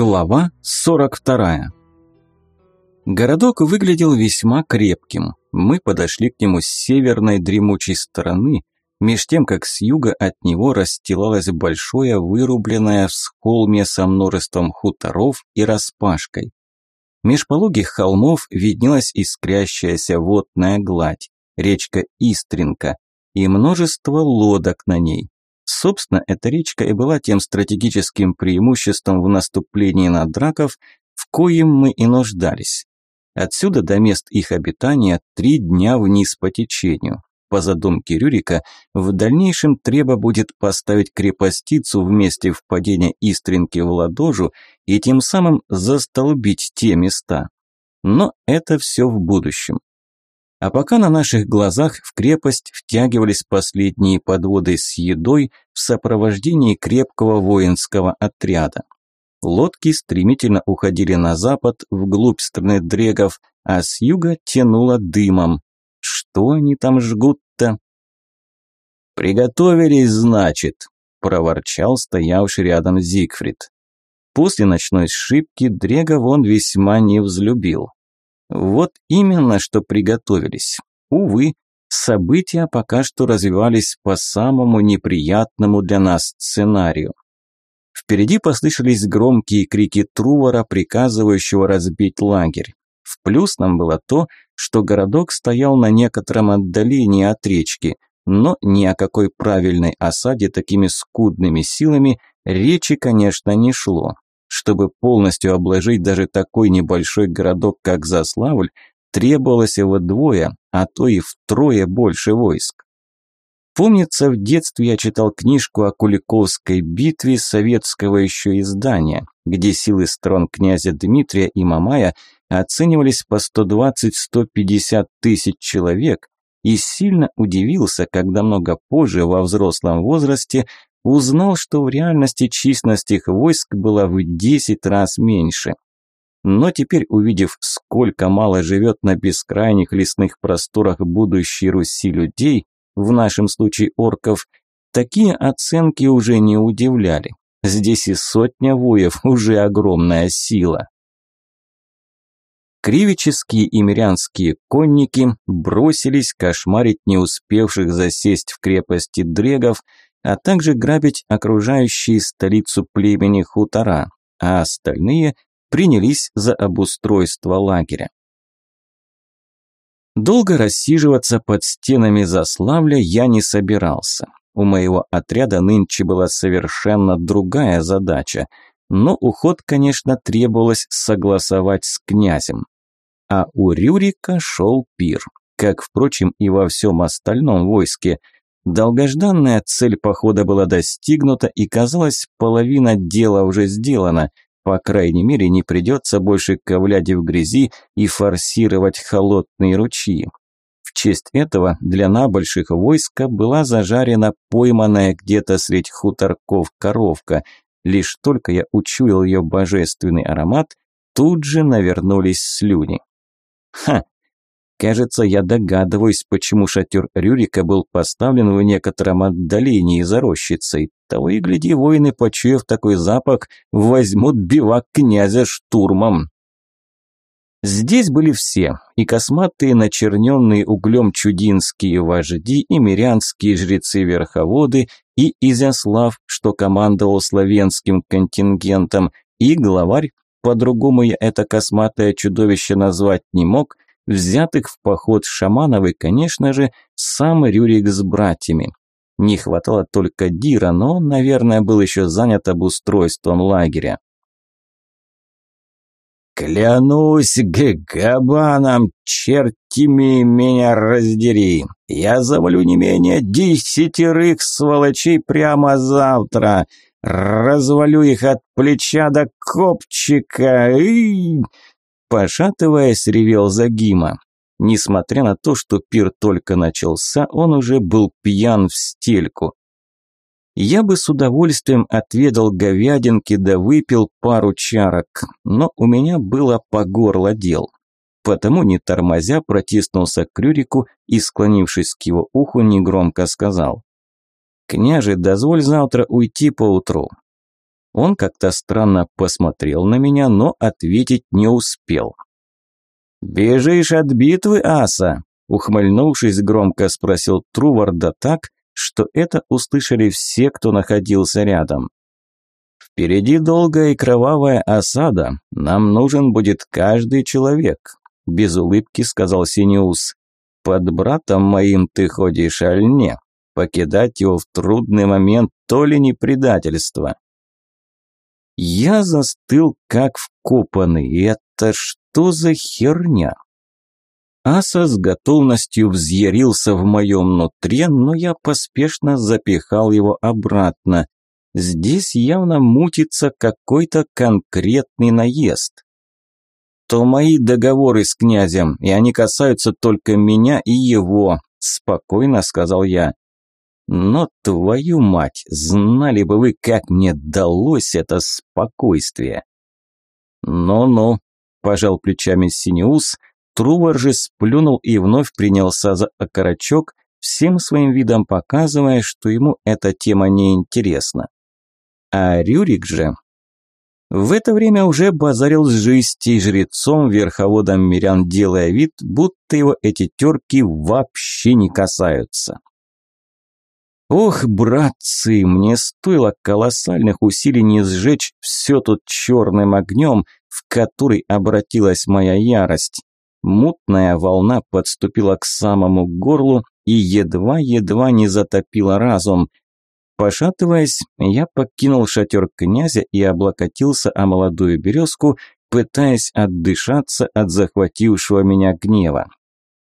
Глава 42. Городок выглядел весьма крепким. Мы подошли к нему с северной дремучей стороны, меж тем, как с юга от него расстилалось большое вырубленное в схолме со множеством хуторов и распашкой. Меж пологих холмов виднелась искрящаяся водная гладь, речка Истринка и множество лодок на ней. Собственно, эта речка и была тем стратегическим преимуществом в наступлении на драков, в коем мы и нуждались. Отсюда до мест их обитания три дня вниз по течению. По задумке Рюрика, в дальнейшем треба будет поставить крепостицу в месте впадения Истринки в Ладожу и тем самым застолбить те места. Но это все в будущем. А пока на наших глазах в крепость втягивались последние подводы с едой в сопровождении крепкого воинского отряда. Лодки стремительно уходили на запад, вглубь страны дрегов, а с юга тянуло дымом. Что они там жгут-то? «Приготовились, значит», – проворчал стоявший рядом Зигфрид. После ночной сшибки Дрегов он весьма не взлюбил. Вот именно, что приготовились. Увы, события пока что развивались по самому неприятному для нас сценарию. Впереди послышались громкие крики Трувора, приказывающего разбить лагерь. В плюс нам было то, что городок стоял на некотором отдалении от речки, но ни о какой правильной осаде такими скудными силами речи, конечно, не шло. Чтобы полностью обложить даже такой небольшой городок, как Заславль, требовалось его двое, а то и втрое больше войск. Помнится, в детстве я читал книжку о Куликовской битве советского еще издания, где силы сторон князя Дмитрия и Мамая оценивались по 120-150 тысяч человек, и сильно удивился, когда много позже, во взрослом возрасте, узнал, что в реальности численность их войск была в 10 раз меньше. Но теперь, увидев, сколько мало живет на бескрайних лесных просторах будущей Руси людей, в нашем случае орков, такие оценки уже не удивляли. Здесь и сотня воев уже огромная сила. Кривические и мирянские конники бросились кошмарить не успевших засесть в крепости дрегов, а также грабить окружающие столицу племени хутора, а остальные принялись за обустройство лагеря. Долго рассиживаться под стенами Заславля я не собирался. У моего отряда нынче была совершенно другая задача, но уход, конечно, требовалось согласовать с князем. А у Рюрика шел пир, как, впрочем, и во всем остальном войске – Долгожданная цель похода была достигнута, и казалось, половина дела уже сделана. По крайней мере, не придется больше ковлять в грязи и форсировать холодные ручьи. В честь этого для набольших войска была зажарена пойманная где-то средь хуторков коровка. Лишь только я учуял ее божественный аромат, тут же навернулись слюни. Ха, Кажется, я догадываюсь, почему шатер Рюрика был поставлен в некотором отдалении за рощицей. Того и гляди, воины, почуяв такой запах, возьмут бивак князя штурмом. Здесь были все, и косматые, начерненные углем чудинские вожди, и мирянские жрецы-верховоды, и Изяслав, что командовал славянским контингентом, и главарь, по-другому я это косматое чудовище назвать не мог – взятых в поход шаманов и, конечно же, сам Рюрик с братьями. Не хватало только Дира, но он, наверное, был еще занят обустройством лагеря. «Клянусь габаном, чертими меня раздери! Я завалю не менее десятерых сволочей прямо завтра! Развалю их от плеча до копчика! И... Пошатываясь, ревел Загима. Несмотря на то, что пир только начался, он уже был пьян в стельку. Я бы с удовольствием отведал говядинки да выпил пару чарок, но у меня было по горло дел. Потому, не тормозя, протиснулся к Рюрику и, склонившись к его уху, негромко сказал. «Княже, дозволь завтра уйти поутру. Он как-то странно посмотрел на меня, но ответить не успел. «Бежишь от битвы, Аса?» Ухмыльнувшись, громко спросил Труварда так, что это услышали все, кто находился рядом. «Впереди долгая и кровавая осада. Нам нужен будет каждый человек», – без улыбки сказал Синиус. «Под братом моим ты ходишь, аль не? Покидать его в трудный момент то ли не предательство?» Я застыл как вкопанный. Это что за херня? Аса с готовностью взъярился в моем нутре, но я поспешно запихал его обратно. Здесь явно мутится какой-то конкретный наезд. То мои договоры с князем, и они касаются только меня и его, спокойно сказал я. Но твою мать, знали бы вы, как мне далось это спокойствие. Ну-ну, пожал плечами Синеус, Трувор же сплюнул и вновь принялся за окорочок, всем своим видом показывая, что ему эта тема не интересна. А Рюрик же в это время уже базарил с жистей жрецом, верховодом мирян, делая вид, будто его эти терки вообще не касаются. Ох, братцы, мне стоило колоссальных усилий не сжечь все тут черным огнем, в который обратилась моя ярость. Мутная волна подступила к самому горлу и едва-едва не затопила разум. Пошатываясь, я покинул шатер князя и облокотился о молодую березку, пытаясь отдышаться от захватившего меня гнева.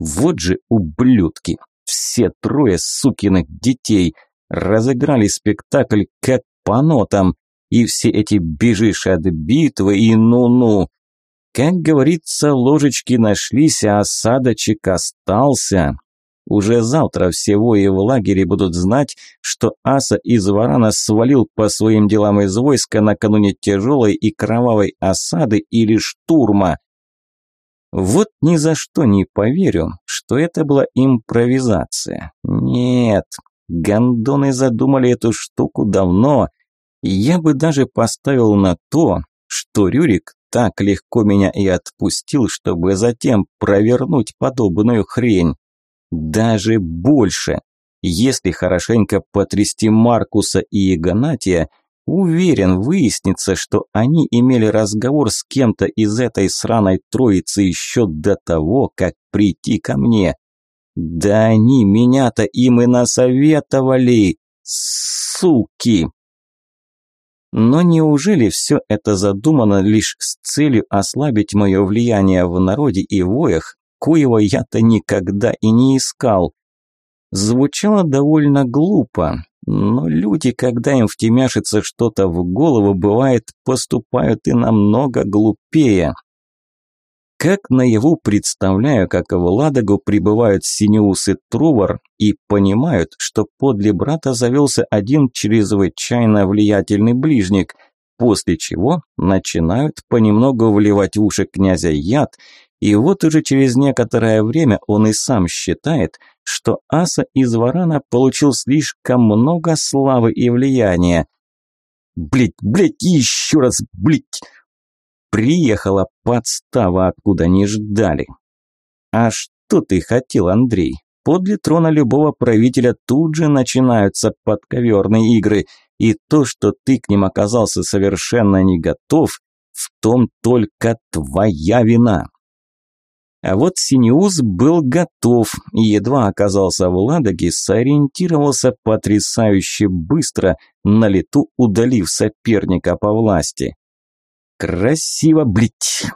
Вот же ублюдки! Все трое сукиных детей разыграли спектакль как по нотам, и все эти бежишь от битвы и ну-ну. Как говорится, ложечки нашлись, а осадочек остался. Уже завтра все вои в лагере будут знать, что Аса из Варана свалил по своим делам из войска накануне тяжелой и кровавой осады или штурма. Вот ни за что не поверю, что это была импровизация. Нет, гондоны задумали эту штуку давно. Я бы даже поставил на то, что Рюрик так легко меня и отпустил, чтобы затем провернуть подобную хрень. Даже больше. Если хорошенько потрясти Маркуса и Игнатия, уверен, выяснится, что они имели разговор с кем-то из этой сраной троицы еще до того, как прийти ко мне. Да они меня-то им и насоветовали, суки! Но неужели все это задумано лишь с целью ослабить мое влияние в народе и воях, коего я-то никогда и не искал? Звучало довольно глупо, но люди, когда им втемяшится что-то в голову, бывает, поступают и намного глупее. Как наяву представляю, как в Ладогу прибывают Синеус и Трувор и понимают, что подле брата завелся один чрезвычайно влиятельный ближник, после чего начинают понемногу вливать в уши князя яд, и вот уже через некоторое время он и сам считает, что Аса из Варана получил слишком много славы и влияния. Блять, блять, еще раз, блять! Приехала подстава, откуда не ждали. А что ты хотел, Андрей? Подле трона любого правителя тут же начинаются подковерные игры, и то, что ты к ним оказался совершенно не готов, в том только твоя вина. А вот Синеус был готов и едва оказался в Ладоге, сориентировался потрясающе быстро, на лету удалив соперника по власти. Красиво, блять.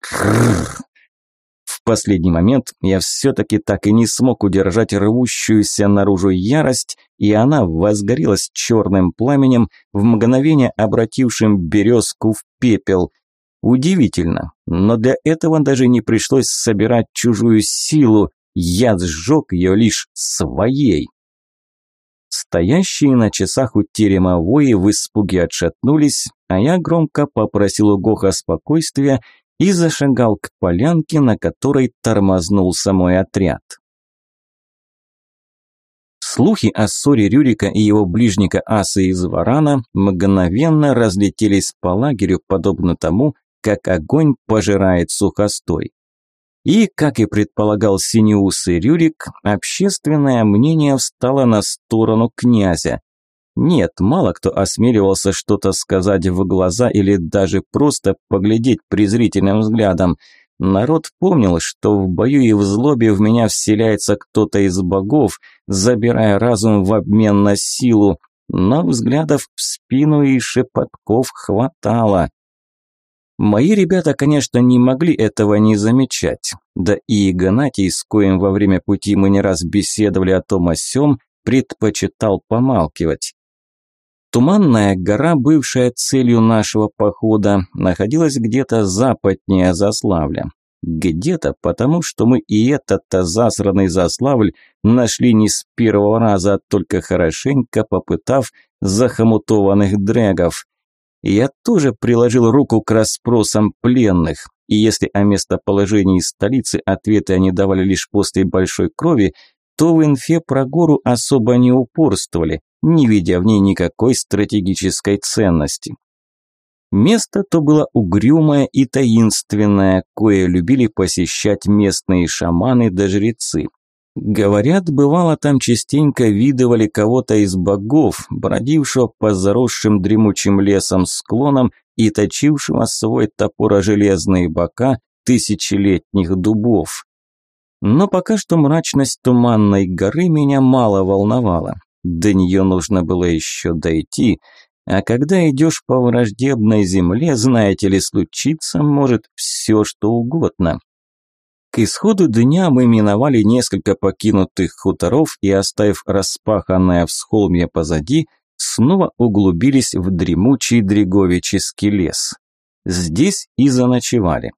В последний момент я все-таки так и не смог удержать рвущуюся наружу ярость, и она возгорелась черным пламенем, в мгновение обратившим березку в пепел. Удивительно, но для этого даже не пришлось собирать чужую силу, я сжег ее лишь своей. Стоящие на часах у терема вои в испуге отшатнулись, а я громко попросил у Гоха спокойствия и зашагал к полянке, на которой тормознулся мой отряд. Слухи о ссоре Рюрика и его ближника Асы из Варана мгновенно разлетелись по лагерю, подобно тому, как огонь пожирает сухостой. И, как и предполагал синеусый Рюрик, общественное мнение встало на сторону князя. Нет, мало кто осмеливался что-то сказать в глаза или даже просто поглядеть презрительным взглядом. Народ помнил, что в бою и в злобе в меня вселяется кто-то из богов, забирая разум в обмен на силу, но взглядов в спину и шепотков хватало. Мои ребята, конечно, не могли этого не замечать. Да и Игнатий, с коим во время пути мы не раз беседовали о том о сём, предпочитал помалкивать. Туманная гора, бывшая целью нашего похода, находилась где-то западнее Заславля. Где-то потому, что мы и этот-то засранный Заславль нашли не с первого раза, а только хорошенько попытав захомутованных дрэгов. Я тоже приложил руку к расспросам пленных, и если о местоположении столицы ответы они давали лишь после большой крови, то в инфе про гору особо не упорствовали, не видя в ней никакой стратегической ценности. Место то было угрюмое и таинственное, кое любили посещать местные шаманы да жрецы. Говорят, бывало там частенько видывали кого-то из богов, бродившего по заросшим дремучим лесом склонам и точившего свой топор о железные бока тысячелетних дубов. Но пока что мрачность туманной горы меня мало волновала. До нее нужно было еще дойти, а когда идешь по враждебной земле, знаете ли, случиться может все что угодно. К исходу дня мы миновали несколько покинутых хуторов и, оставив распаханное всхолмье позади, снова углубились в дремучий дреговический лес. Здесь и заночевали.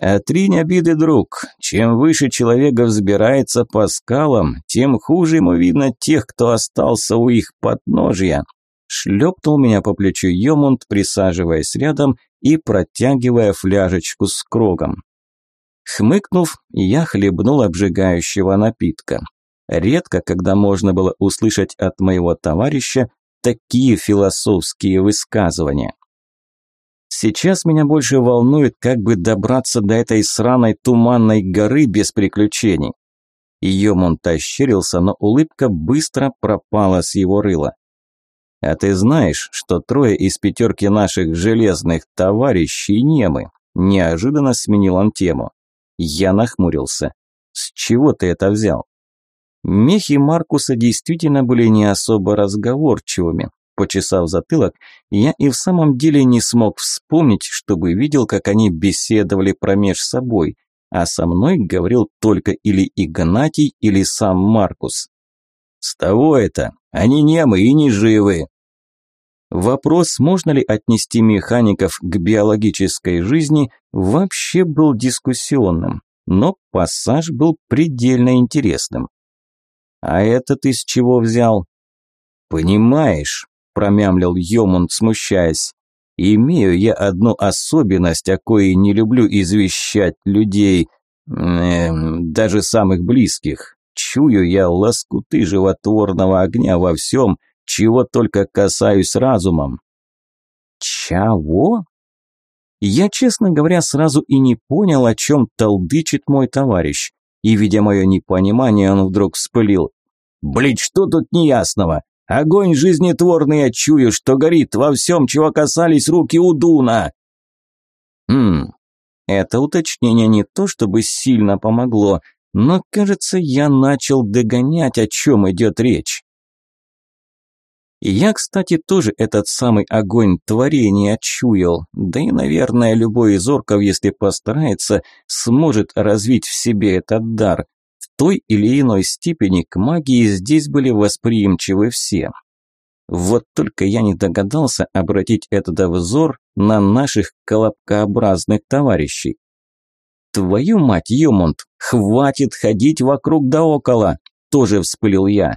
Отринь обиды, друг. Чем выше человек взбирается по скалам, тем хуже ему видно тех, кто остался у их подножья. Шлепнул меня по плечу Йомунд, присаживаясь рядом и протягивая фляжечку с крогом. Хмыкнув, я хлебнул обжигающего напитка. Редко, когда можно было услышать от моего товарища такие философские высказывания. Сейчас меня больше волнует, как бы добраться до этой сраной туманной горы без приключений. Йомонт ощерился, но улыбка быстро пропала с его рыла. А ты знаешь, что трое из пятерки наших железных товарищей немы? Неожиданно сменил он тему. Я нахмурился. С чего ты это взял? Мехи Маркуса действительно были не особо разговорчивыми, Почесав затылок, я и в самом деле не смог вспомнить, чтобы видел, как они беседовали промеж собой, а со мной говорил только или Игнатий, или сам Маркус. «С того это, они немы и не живы». Вопрос, можно ли отнести механиков к биологической жизни, вообще был дискуссионным, но пассаж был предельно интересным. «А это ты с чего взял?» «Понимаешь, промямлил Йомунд, смущаясь. «Имею я одну особенность, о коей не люблю извещать людей, э, даже самых близких. Чую я лоскуты животворного огня во всем, чего только касаюсь разумом». «Чего?» Я, честно говоря, сразу и не понял, о чем толдычит мой товарищ. И, видя мое непонимание, он вдруг вспылил. «Блядь, что тут неясного? Огонь жизнетворный я чую, что горит во всем, чего касались руки Удуна. Хм, это уточнение не то чтобы сильно помогло, но, кажется, я начал догонять, о чем идет речь. Я, кстати, тоже этот самый огонь творения чуял, да и, наверное, любой из орков, если постарается, сможет развить в себе этот дар той или иной степени к магии здесь были восприимчивы все. Вот только я не догадался обратить этот взор на наших колобкообразных товарищей. «Твою мать, Юмонт, хватит ходить вокруг да около!» – тоже вспылил я.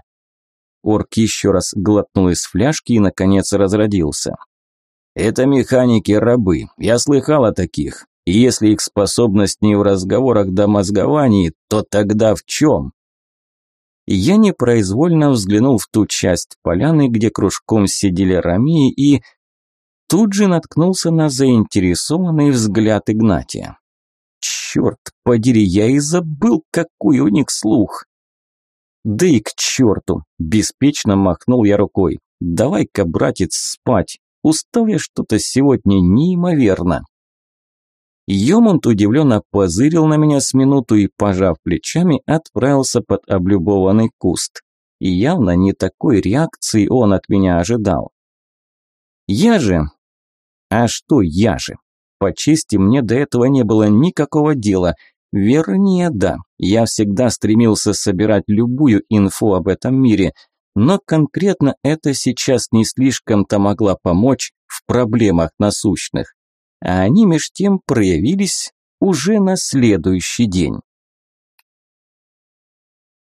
Орк еще раз глотнул из фляжки и, наконец, разродился. «Это механики-рабы, я слыхал о таких. И если их способность не в разговорах да мозговании, то тогда в чем? Я непроизвольно взглянул в ту часть поляны, где кружком сидели Рамии, и тут же наткнулся на заинтересованный взгляд Игнатия. Черт подери, я и забыл, какой у них слух. Да и к черту, беспечно махнул я рукой. Давай-ка, братец, спать. Устал я что-то сегодня неимоверно. Йомонт удивленно позырил на меня с минуту и, пожав плечами, отправился под облюбованный куст. И явно не такой реакции он от меня ожидал. Я же... А что я же? По чести, мне до этого не было никакого дела. Вернее, да, я всегда стремился собирать любую инфу об этом мире, но конкретно это сейчас не слишком-то могло помочь в проблемах насущных а они меж тем проявились уже на следующий день.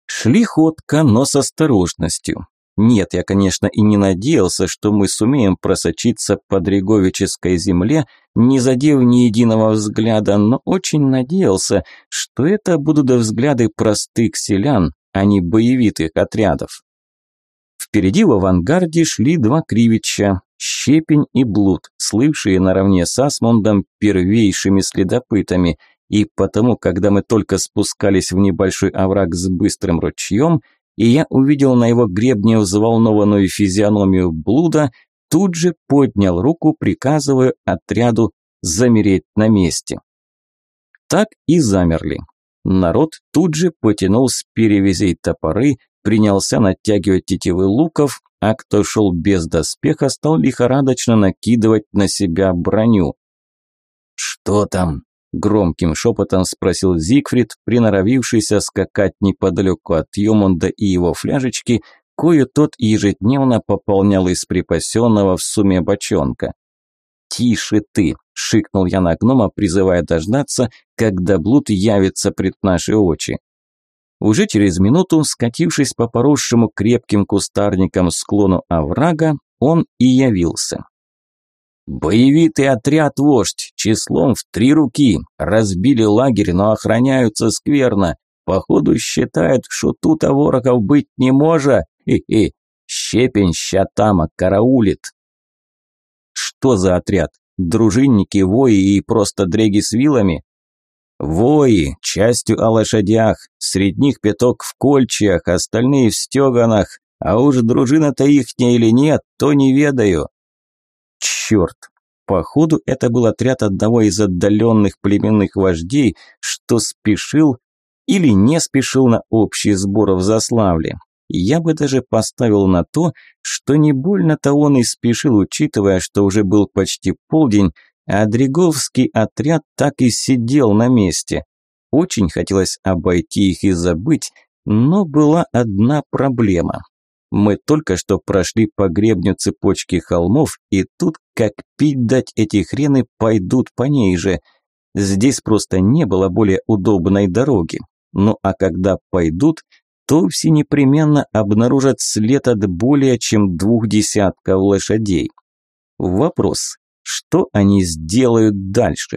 Шли ходко, но с осторожностью. Нет, я, конечно, и не надеялся, что мы сумеем просочиться по Дреговической земле, не задев ни единого взгляда, но очень надеялся, что это будут взгляды простых селян, а не боевитых отрядов. Впереди в авангарде шли два кривича, Щепень и Блуд, слывшие наравне с Асмондом первейшими следопытами, и потому, когда мы только спускались в небольшой овраг с быстрым ручьем, и я увидел на его гребне взволнованную физиономию Блуда, тут же поднял руку, приказывая отряду замереть на месте. Так и замерли. Народ тут же потянул с перевязей топоры, принялся натягивать тетивы луков, а кто шел без доспеха, стал лихорадочно накидывать на себя броню. «Что там?» – громким шепотом спросил Зигфрид, приноровившийся скакать неподалеку от Йомунда и его фляжечки, кою тот ежедневно пополнял из припасенного в сумме бочонка. «Тише ты!» – шикнул я на гнома, призывая дождаться, когда блуд явится пред наши очи. Уже через минуту, скатившись по поросшему крепким кустарникам склону оврага, он и явился. «Боевитый отряд вождь, числом в три руки, разбили лагерь, но охраняются скверно. Походу считают, что тут ворогов быть не может. Хе-хе, щепень щатама караулит». «Что за отряд? Дружинники, вои и просто дреги с вилами?» Вои, частью о лошадях, среди них пяток в кольчах, остальные в стеганах, а уж дружина-то ихняя или нет, то не ведаю. Черт, походу это был отряд одного из отдаленных племенных вождей, что спешил или не спешил на общий сбор в Заславле. Я бы даже поставил на то, что не больно-то он и спешил, учитывая, что уже был почти полдень, а Дриговский отряд так и сидел на месте. Очень хотелось обойти их и забыть, но была одна проблема. Мы только что прошли по гребню цепочки холмов, и тут, как пить дать эти хрены, пойдут по ней же. Здесь просто не было более удобной дороги. Ну а когда пойдут, то все непременно обнаружат след от более чем двух десятков лошадей. Вопрос, что они сделают дальше.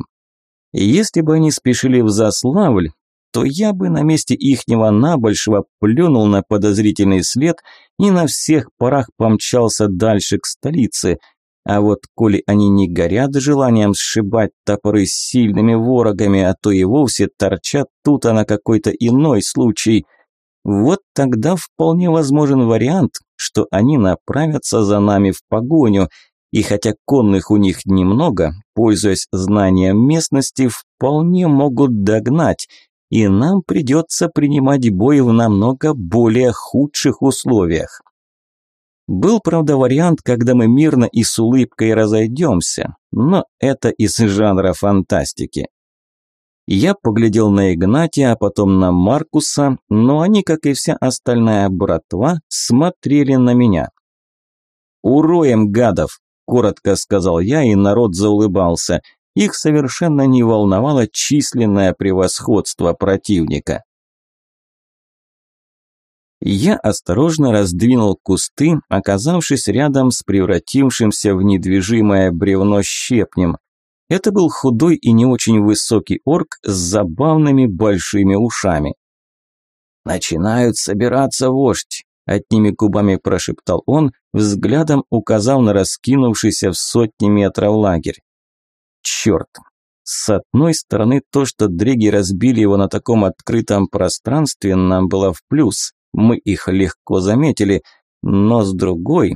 Если бы они спешили в Заславль, то я бы на месте ихнего набольшего плюнул на подозрительный след и на всех парах помчался дальше к столице. А вот коли они не горят желанием сшибать топоры с сильными ворогами, а то и вовсе торчат тут, а на какой-то иной случай, вот тогда вполне возможен вариант, что они направятся за нами в погоню – и хотя конных у них немного, пользуясь знанием местности, вполне могут догнать, и нам придется принимать бой в намного более худших условиях. Был, правда, вариант, когда мы мирно и с улыбкой разойдемся, но это из жанра фантастики. Я поглядел на Игнатия, а потом на Маркуса, но они, как и вся остальная братва, смотрели на меня. «Уроем гадов!» коротко сказал я, и народ заулыбался. Их совершенно не волновало численное превосходство противника. Я осторожно раздвинул кусты, оказавшись рядом с превратившимся в недвижимое бревно щепнем. Это был худой и не очень высокий орк с забавными большими ушами. «Начинают собираться вождь», – одними губами прошептал он, взглядом указав на раскинувшийся в сотни метров лагерь. Черт! С одной стороны, то, что дреги разбили его на таком открытом пространстве, нам было в плюс. Мы их легко заметили. Но с другой...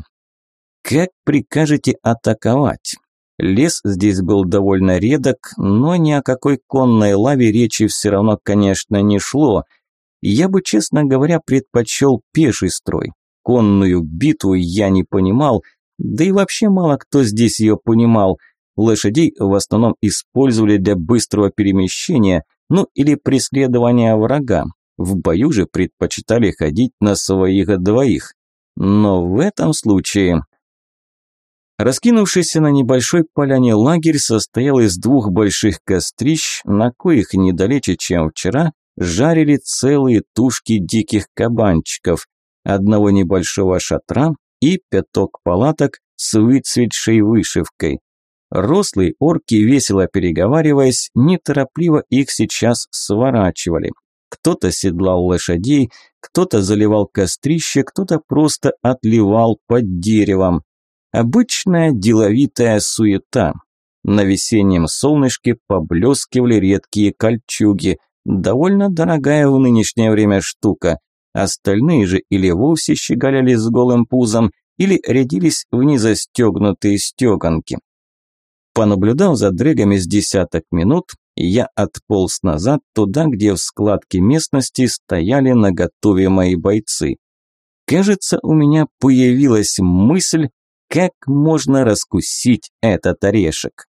Как прикажете атаковать? Лес здесь был довольно редок, но ни о какой конной лаве речи все равно, конечно, не шло. Я бы, честно говоря, предпочел пеший строй. Конную битву я не понимал, да и вообще мало кто здесь ее понимал. Лошадей в основном использовали для быстрого перемещения, ну или преследования врага. В бою же предпочитали ходить на своих двоих. Но в этом случае Раскинувшийся на небольшой поляне лагерь состоял из двух больших кострищ, на коих недалече, чем вчера, жарили целые тушки диких кабанчиков, одного небольшого шатра и пяток палаток с выцветшей вышивкой. Рослые орки, весело переговариваясь, неторопливо их сейчас сворачивали. Кто-то седлал лошадей, кто-то заливал кострище, кто-то просто отливал под деревом. Обычная деловитая суета. На весеннем солнышке поблескивали редкие кольчуги. Довольно дорогая в нынешнее время штука. Остальные же или вовсе щеголяли с голым пузом, или рядились в незастегнутые стеганки. Понаблюдав за дрегами с десяток минут, я отполз назад туда, где в складке местности стояли наготове мои бойцы. Кажется, у меня появилась мысль, как можно раскусить этот орешек.